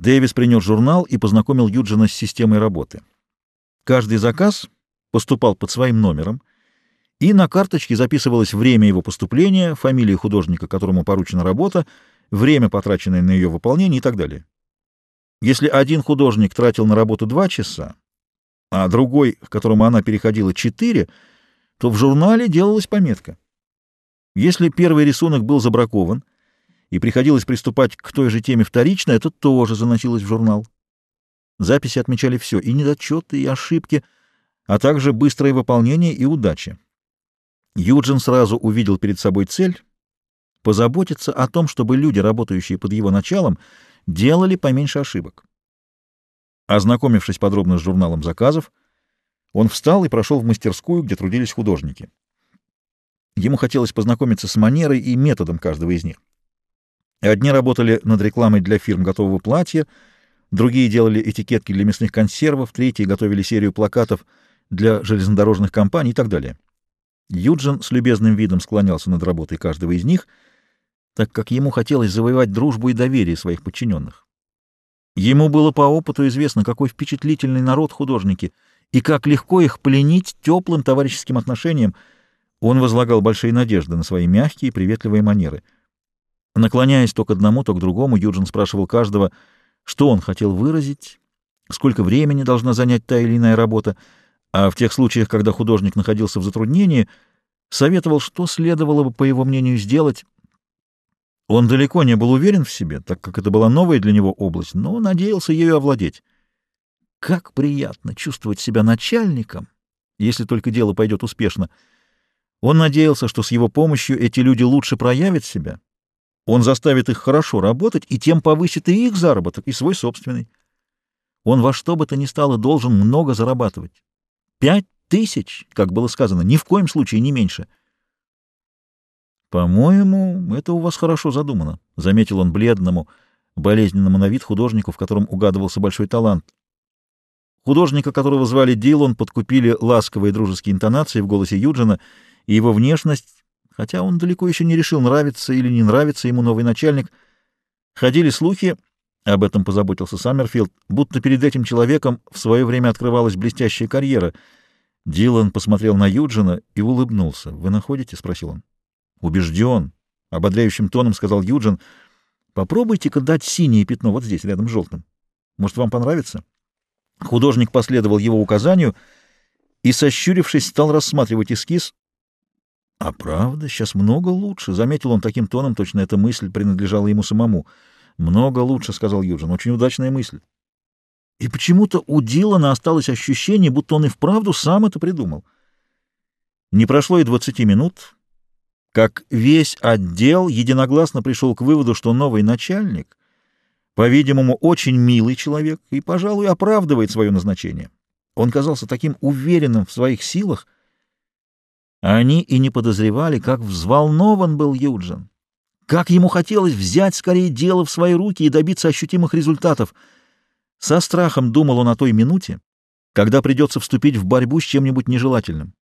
Дэвис принес журнал и познакомил Юджина с системой работы. Каждый заказ поступал под своим номером, и на карточке записывалось время его поступления, фамилия художника, которому поручена работа, время, потраченное на ее выполнение и так далее. Если один художник тратил на работу два часа, а другой, к которому она переходила, четыре, то в журнале делалась пометка. Если первый рисунок был забракован и приходилось приступать к той же теме вторично, это тоже заносилось в журнал. Записи отмечали все, и недочеты, и ошибки, а также быстрое выполнение и удача. Юджин сразу увидел перед собой цель — позаботиться о том, чтобы люди, работающие под его началом, делали поменьше ошибок. Ознакомившись подробно с журналом заказов, он встал и прошел в мастерскую, где трудились художники. Ему хотелось познакомиться с манерой и методом каждого из них. Одни работали над рекламой для фирм готового платья, другие делали этикетки для мясных консервов, третьи готовили серию плакатов для железнодорожных компаний и так далее. Юджин с любезным видом склонялся над работой каждого из них, так как ему хотелось завоевать дружбу и доверие своих подчиненных. Ему было по опыту известно, какой впечатлительный народ художники и как легко их пленить теплым товарищеским отношением. Он возлагал большие надежды на свои мягкие и приветливые манеры. Наклоняясь то к одному, то к другому, Юджин спрашивал каждого, что он хотел выразить, сколько времени должна занять та или иная работа, а в тех случаях, когда художник находился в затруднении, советовал, что следовало бы, по его мнению, сделать. Он далеко не был уверен в себе, так как это была новая для него область, но надеялся ею овладеть. Как приятно чувствовать себя начальником, если только дело пойдет успешно. Он надеялся, что с его помощью эти люди лучше проявят себя. Он заставит их хорошо работать и тем повысит и их заработок, и свой собственный. Он во что бы то ни стало должен много зарабатывать. Пять тысяч, как было сказано, ни в коем случае не меньше. «По-моему, это у вас хорошо задумано», — заметил он бледному, болезненному на вид художнику, в котором угадывался большой талант. Художника, которого звали Дилон, подкупили ласковые дружеские интонации в голосе Юджина и его внешность, хотя он далеко еще не решил, нравится или не нравится ему новый начальник. Ходили слухи, об этом позаботился Саммерфилд, будто перед этим человеком в свое время открывалась блестящая карьера. Дилан посмотрел на Юджина и улыбнулся. «Вы находите?» — спросил он. «Убежден», — ободряющим тоном сказал Юджин. «Попробуйте-ка дать синее пятно вот здесь, рядом с желтым. Может, вам понравится?» Художник последовал его указанию и, сощурившись, стал рассматривать эскиз. «А правда, сейчас много лучше», — заметил он таким тоном, точно эта мысль принадлежала ему самому — много лучше, — сказал Юджин. Очень удачная мысль. И почему-то у Дилана осталось ощущение, будто он и вправду сам это придумал. Не прошло и двадцати минут, как весь отдел единогласно пришел к выводу, что новый начальник, по-видимому, очень милый человек и, пожалуй, оправдывает свое назначение. Он казался таким уверенным в своих силах. Они и не подозревали, как взволнован был Юджин. Как ему хотелось взять скорее дело в свои руки и добиться ощутимых результатов. Со страхом думал он о той минуте, когда придется вступить в борьбу с чем-нибудь нежелательным.